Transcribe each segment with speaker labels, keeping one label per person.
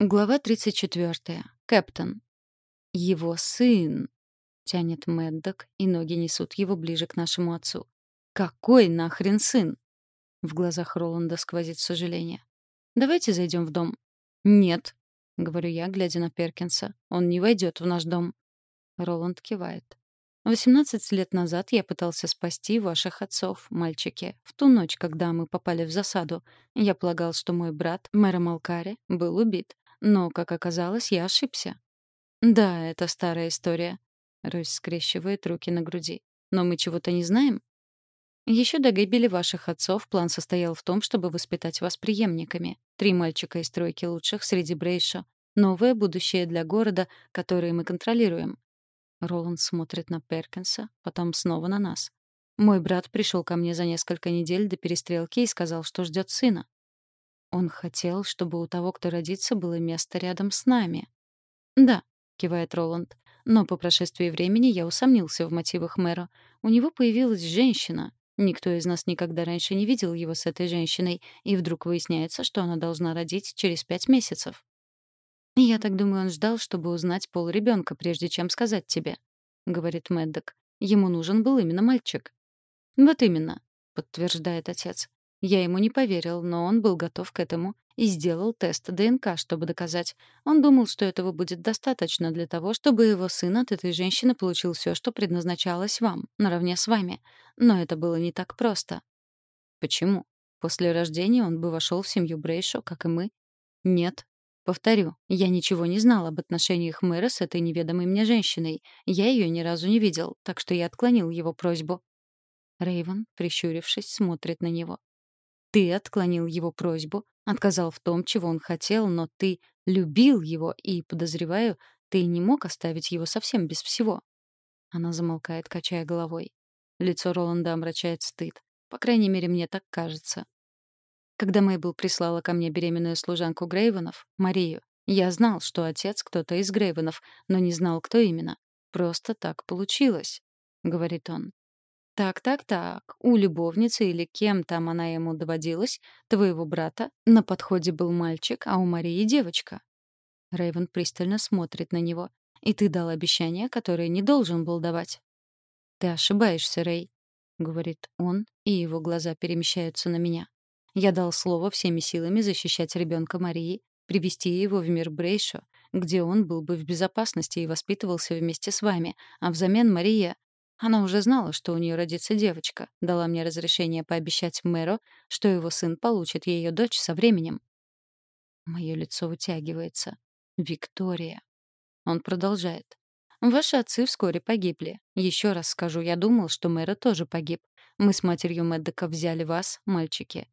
Speaker 1: Глава 34. Кэптон. «Его сын!» — тянет Мэддок, и ноги несут его ближе к нашему отцу. «Какой нахрен сын?» В глазах Роланда сквозит сожаление. «Давайте зайдем в дом». «Нет», — говорю я, глядя на Перкинса. «Он не войдет в наш дом». Роланд кивает. «Восемнадцать лет назад я пытался спасти ваших отцов, мальчики, в ту ночь, когда мы попали в засаду. Я полагал, что мой брат, мэра Малкари, был убит. Но, как оказалось, я ошибся. Да, это старая история. Ройс скрещивает руки на груди. Но мы чего-то не знаем? Еще до гибели ваших отцов план состоял в том, чтобы воспитать вас преемниками. Три мальчика из тройки лучших среди Брейшо. Новое будущее для города, которое мы контролируем. Роланд смотрит на Перкинса, потом снова на нас. Мой брат пришел ко мне за несколько недель до перестрелки и сказал, что ждет сына. Он хотел, чтобы у того, кто родится, было место рядом с нами. «Да», — кивает Роланд. «Но по прошествии времени я усомнился в мотивах мэра. У него появилась женщина. Никто из нас никогда раньше не видел его с этой женщиной, и вдруг выясняется, что она должна родить через пять месяцев». «Я так думаю, он ждал, чтобы узнать пол ребенка, прежде чем сказать тебе», — говорит Мэддок. «Ему нужен был именно мальчик». «Вот именно», — подтверждает отец. Я ему не поверил, но он был готов к этому и сделал тест ДНК, чтобы доказать. Он думал, что этого будет достаточно для того, чтобы его сын от этой женщины получил все, что предназначалось вам, наравне с вами. Но это было не так просто. Почему? После рождения он бы вошел в семью Брейшо, как и мы? Нет. Повторю, я ничего не знал об отношениях мэра с этой неведомой мне женщиной. Я ее ни разу не видел, так что я отклонил его просьбу. Рейвен, прищурившись, смотрит на него. Ты отклонил его просьбу, отказал в том, чего он хотел, но ты любил его, и, подозреваю, ты не мог оставить его совсем без всего. Она замолкает, качая головой. Лицо Роланда омрачает стыд. По крайней мере, мне так кажется. Когда Мэйбл прислала ко мне беременную служанку Грейвенов, Марию, я знал, что отец кто-то из Грейвенов, но не знал, кто именно. Просто так получилось, — говорит он. Так-так-так, у любовницы или кем там она ему доводилась, твоего брата, на подходе был мальчик, а у Марии девочка. Рэйвен пристально смотрит на него. И ты дал обещание, которое не должен был давать. Ты ошибаешься, Рэй, говорит он, и его глаза перемещаются на меня. Я дал слово всеми силами защищать ребенка Марии, привести его в мир Брейшо, где он был бы в безопасности и воспитывался вместе с вами, а взамен Мария она уже знала, что у нее родится девочка, дала мне разрешение пообещать мэру, что его сын получит ее дочь со временем. Мое лицо вытягивается. Виктория. Он продолжает. Ваши отцы вскоре погибли. Еще раз скажу, я думал, что мэра тоже погиб. Мы с матерью Мэддека взяли вас, мальчики.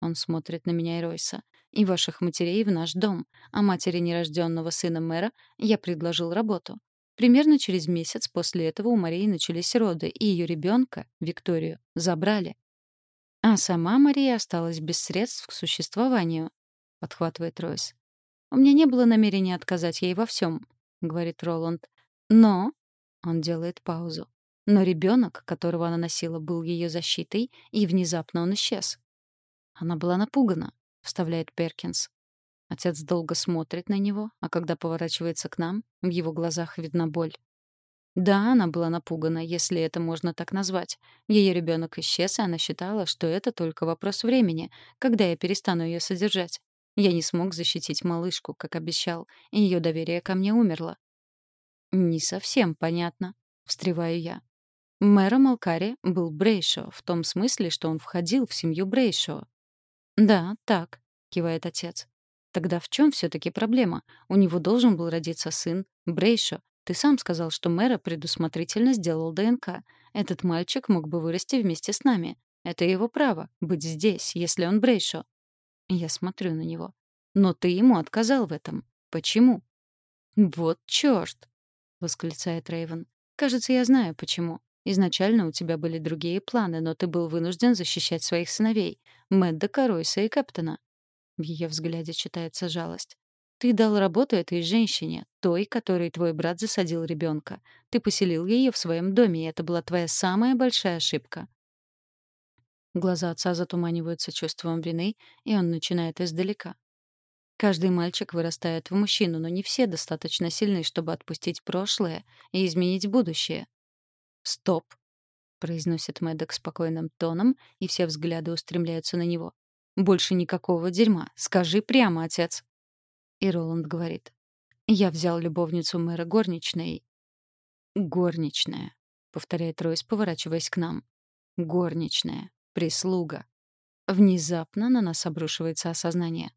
Speaker 1: Он смотрит на меня и Ройса. И ваших матерей в наш дом. А матери нерожденного сына мэра я предложил работу. Примерно через месяц после этого у Марии начались роды, и ее ребенка, Викторию, забрали. А сама Мария осталась без средств к существованию, подхватывает Ройс. У меня не было намерения отказать ей во всем, говорит Роланд. Но он делает паузу. Но ребенок, которого она носила, был ее защитой, и внезапно он исчез. Она была напугана, вставляет Перкинс. Отец долго смотрит на него, а когда поворачивается к нам, в его глазах видна боль. Да, она была напугана, если это можно так назвать. Ее ребенок исчез, и она считала, что это только вопрос времени, когда я перестану ее содержать. Я не смог защитить малышку, как обещал, и ее доверие ко мне умерло. «Не совсем понятно», — встреваю я. Мэром Алкари был Брейшо, в том смысле, что он входил в семью Брейшо. «Да, так», — кивает отец. Тогда в чем все-таки проблема? У него должен был родиться сын, Брейшо. Ты сам сказал, что мэра предусмотрительно сделал ДНК. Этот мальчик мог бы вырасти вместе с нами. Это его право — быть здесь, если он Брейшо. Я смотрю на него. Но ты ему отказал в этом. Почему? Вот чёрт! восклицает Рейвен. Кажется, я знаю почему. Изначально у тебя были другие планы, но ты был вынужден защищать своих сыновей — Мэдда, Ройса и Кэптона. В ее взгляде читается жалость. Ты дал работу этой женщине, той, которой твой брат засадил ребенка. Ты поселил ее в своем доме, и это была твоя самая большая ошибка. Глаза отца затуманиваются чувством вины, и он начинает издалека. Каждый мальчик вырастает в мужчину, но не все достаточно сильны, чтобы отпустить прошлое и изменить будущее. «Стоп!» — произносит Мэддок спокойным тоном, и все взгляды устремляются на него. «Больше никакого дерьма. Скажи прямо, отец!» И Роланд говорит. «Я взял любовницу мэра горничной». «Горничная», — повторяет Ройс, поворачиваясь к нам. «Горничная. Прислуга». Внезапно на нас обрушивается осознание.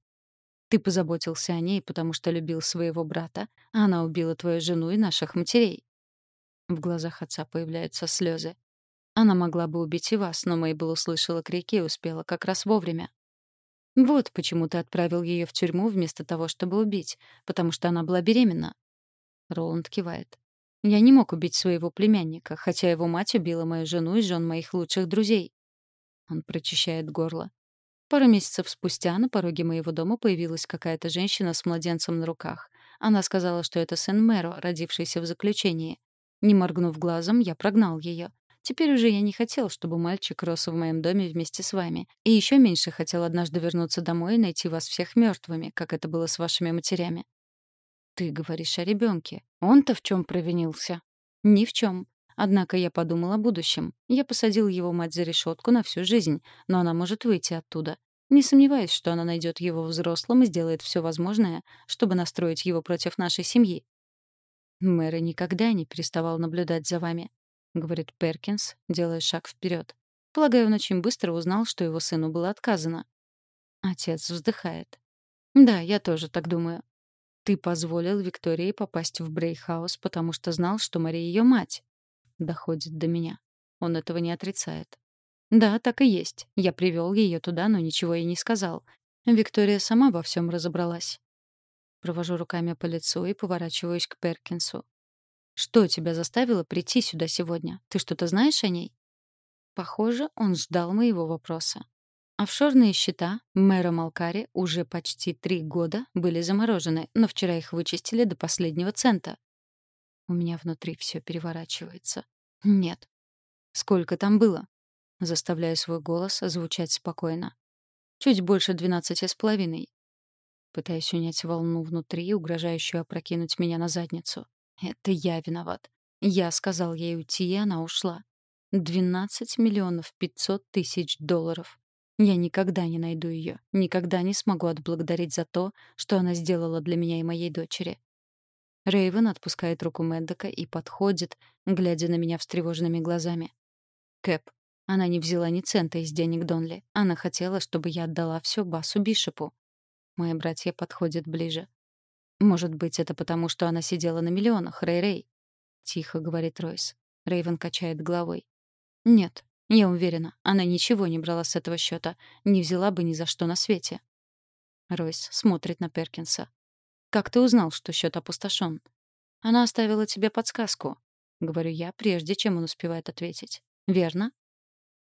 Speaker 1: Ты позаботился о ней, потому что любил своего брата, а она убила твою жену и наших матерей. В глазах отца появляются слезы. Она могла бы убить и вас, но Мейбл услышала крики и успела как раз вовремя. Вот почему ты отправил ее в тюрьму вместо того, чтобы убить, потому что она была беременна. Роланд кивает. Я не мог убить своего племянника, хотя его мать убила мою жену и жен моих лучших друзей. Он прочищает горло. Пару месяцев спустя на пороге моего дома появилась какая-то женщина с младенцем на руках. Она сказала, что это сын Мэро, родившийся в заключении. Не моргнув глазом, я прогнал ее. Теперь уже я не хотел, чтобы мальчик рос в моем доме вместе с вами. И еще меньше хотел однажды вернуться домой и найти вас всех мертвыми, как это было с вашими матерями. Ты говоришь о ребенке. Он-то в чем провинился? Ни в чем. Однако я подумал о будущем. Я посадил его мать за решетку на всю жизнь, но она может выйти оттуда. Не сомневаюсь, что она найдет его взрослым и сделает все возможное, чтобы настроить его против нашей семьи. Мэри никогда не переставал наблюдать за вами, говорит Перкинс, делая шаг вперед. Полагаю, он очень быстро узнал, что его сыну было отказано. Отец вздыхает. Да, я тоже так думаю. Ты позволил Виктории попасть в Брейхаус, потому что знал, что Мария ее мать доходит до меня. Он этого не отрицает. Да, так и есть. Я привел ее туда, но ничего ей не сказал. Виктория сама во всем разобралась. Провожу руками по лицу и поворачиваюсь к Перкинсу. Что тебя заставило прийти сюда сегодня? Ты что-то знаешь о ней? Похоже, он ждал моего вопроса. Офшорные счета мэра Малкари уже почти три года были заморожены, но вчера их вычистили до последнего цента. У меня внутри все переворачивается. Нет. Сколько там было? Заставляю свой голос звучать спокойно. Чуть больше двенадцати с половиной. Пытаюсь унять волну внутри, угрожающую опрокинуть меня на задницу. Это я виноват. Я сказал ей уйти, и она ушла. Двенадцать миллионов пятьсот тысяч долларов. Я никогда не найду ее, никогда не смогу отблагодарить за то, что она сделала для меня и моей дочери. Рейвен отпускает руку Мэддока и подходит, глядя на меня встревоженными глазами. Кэп, она не взяла ни цента из денег Донли. Она хотела, чтобы я отдала все Басу Бишопу. Мои братья подходят ближе. Может быть, это потому, что она сидела на миллионах, Рэй-Рэй? Тихо говорит Ройс. Рейвен качает головой. Нет, я уверена, она ничего не брала с этого счета, не взяла бы ни за что на свете. Ройс смотрит на Перкинса. Как ты узнал, что счет опустошен? Она оставила тебе подсказку, говорю я, прежде чем он успевает ответить. Верно?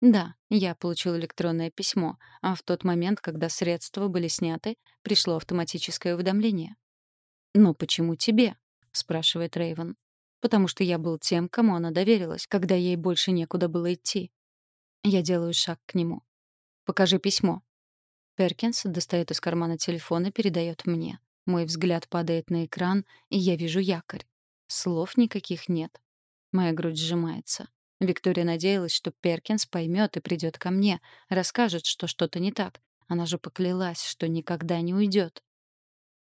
Speaker 1: Да, я получил электронное письмо, а в тот момент, когда средства были сняты, пришло автоматическое уведомление. Но почему тебе? спрашивает Рейвен. Потому что я был тем, кому она доверилась, когда ей больше некуда было идти. Я делаю шаг к нему. Покажи письмо. Перкинс достает из кармана телефон и передает мне. Мой взгляд падает на экран, и я вижу якорь. Слов никаких нет. Моя грудь сжимается. Виктория надеялась, что Перкинс поймет и придет ко мне, расскажет, что что-то не так. Она же поклялась, что никогда не уйдет.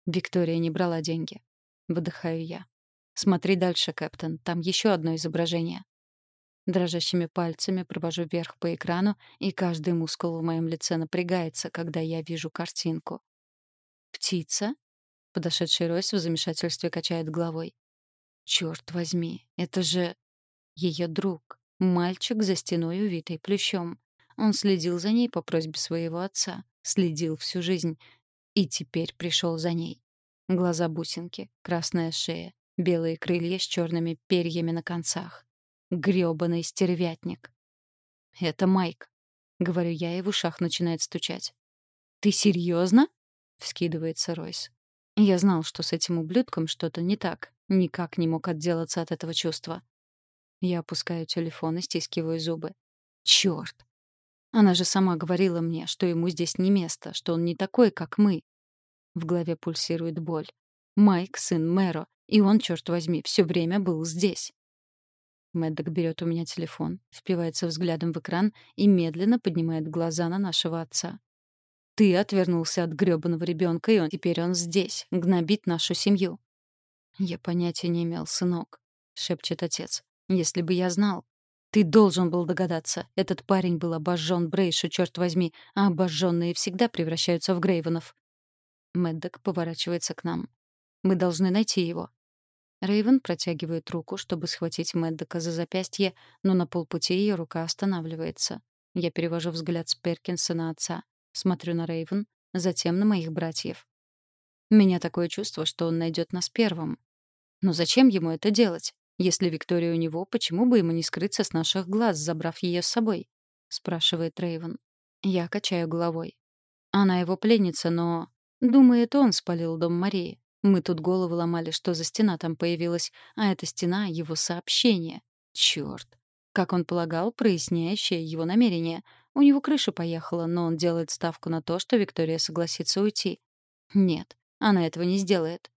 Speaker 1: Виктория не брала деньги. Выдыхаю я. Смотри дальше, капитан, там еще одно изображение. Дрожащими пальцами провожу вверх по экрану, и каждый мускул в моем лице напрягается, когда я вижу картинку. Птица Подошедший Ройс в замешательстве качает головой. Черт возьми, это же ее друг, мальчик за стеной, увитый плющом. Он следил за ней по просьбе своего отца, следил всю жизнь и теперь пришел за ней. Глаза бусинки, красная шея, белые крылья с черными перьями на концах. Грёбаный стервятник. «Это Майк», — говорю я, и в ушах начинает стучать. «Ты серьезно? вскидывается Ройс. Я знал, что с этим ублюдком что-то не так. Никак не мог отделаться от этого чувства. Я опускаю телефон и стискиваю зубы. Чёрт! Она же сама говорила мне, что ему здесь не место, что он не такой, как мы. В голове пульсирует боль. Майк — сын Мэро, и он, черт возьми, все время был здесь. Мэддок берет у меня телефон, впивается взглядом в экран и медленно поднимает глаза на нашего отца. «Ты отвернулся от грёбаного ребенка, и он, теперь он здесь, гнобит нашу семью». «Я понятия не имел, сынок», — шепчет отец. «Если бы я знал». «Ты должен был догадаться. Этот парень был обожжен Брейшу, черт возьми, а обожженные всегда превращаются в Грейвенов». Мэддок поворачивается к нам. «Мы должны найти его. Рейвен протягивает руку, чтобы схватить Мэддока за запястье, но на полпути ее рука останавливается. Я перевожу взгляд с Перкинса на отца, смотрю на Рейвен, затем на моих братьев. У меня такое чувство, что он найдет нас первым. Но зачем ему это делать? Если Виктория у него, почему бы ему не скрыться с наших глаз, забрав ее с собой? спрашивает Рейвен. Я качаю головой. Она его пленница, но думает, он спалил дом Марии. Мы тут головы ломали, что за стена там появилась, а эта стена — его сообщение. Чёрт. Как он полагал, проясняющее его намерение. У него крыша поехала, но он делает ставку на то, что Виктория согласится уйти. Нет, она этого не сделает.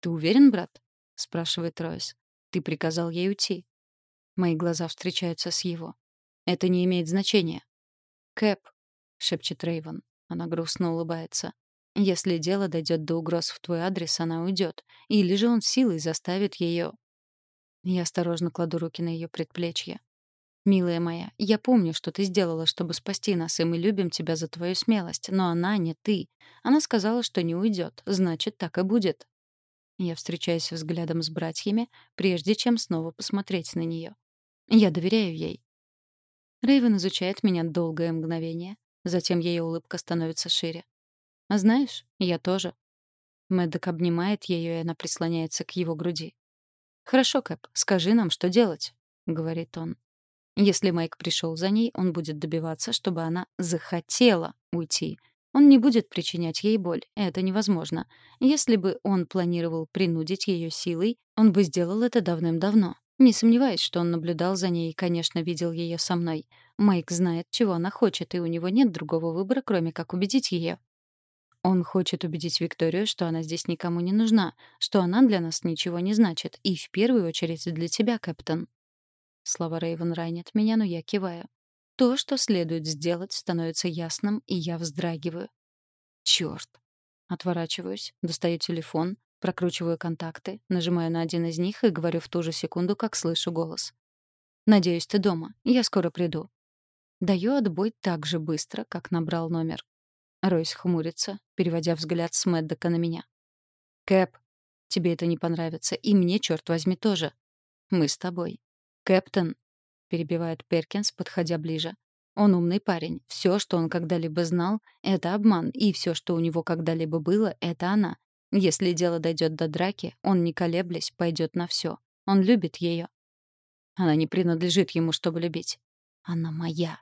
Speaker 1: «Ты уверен, брат?» — спрашивает Ройс. «Ты приказал ей уйти». Мои глаза встречаются с его. «Это не имеет значения». «Кэп», — шепчет Рейвен. Она грустно улыбается. Если дело дойдет до угроз в твой адрес, она уйдет. Или же он силой заставит ее. Я осторожно кладу руки на ее предплечье. «Милая моя, я помню, что ты сделала, чтобы спасти нас, и мы любим тебя за твою смелость, но она не ты. Она сказала, что не уйдет, значит, так и будет». Я встречаюсь взглядом с братьями, прежде чем снова посмотреть на нее. Я доверяю ей. Рейвен изучает меня долгое мгновение, затем ее улыбка становится шире. А знаешь, я тоже. Мэддок обнимает ее, и она прислоняется к его груди. «Хорошо, Кэп, скажи нам, что делать», — говорит он. Если Майк пришел за ней, он будет добиваться, чтобы она захотела уйти. Он не будет причинять ей боль. Это невозможно. Если бы он планировал принудить ее силой, он бы сделал это давным-давно. Не сомневаюсь, что он наблюдал за ней и, конечно, видел ее со мной. Майк знает, чего она хочет, и у него нет другого выбора, кроме как убедить ее. Он хочет убедить Викторию, что она здесь никому не нужна, что она для нас ничего не значит, и в первую очередь для тебя, капитан. Слова Рейвен ранят меня, но я киваю. То, что следует сделать, становится ясным, и я вздрагиваю. Чёрт. Отворачиваюсь, достаю телефон, прокручиваю контакты, нажимаю на один из них и говорю в ту же секунду, как слышу голос. «Надеюсь, ты дома. Я скоро приду». Даю отбой так же быстро, как набрал номер. Ройс хмурится, переводя взгляд с Мэддока на меня. «Кэп, тебе это не понравится, и мне, черт возьми, тоже. Мы с тобой». «Кэптон», — перебивает Перкинс, подходя ближе. «Он умный парень. Все, что он когда-либо знал, — это обман, и все, что у него когда-либо было, — это она. Если дело дойдет до драки, он, не колеблясь, пойдет на все. Он любит ее. Она не принадлежит ему, чтобы любить. Она моя.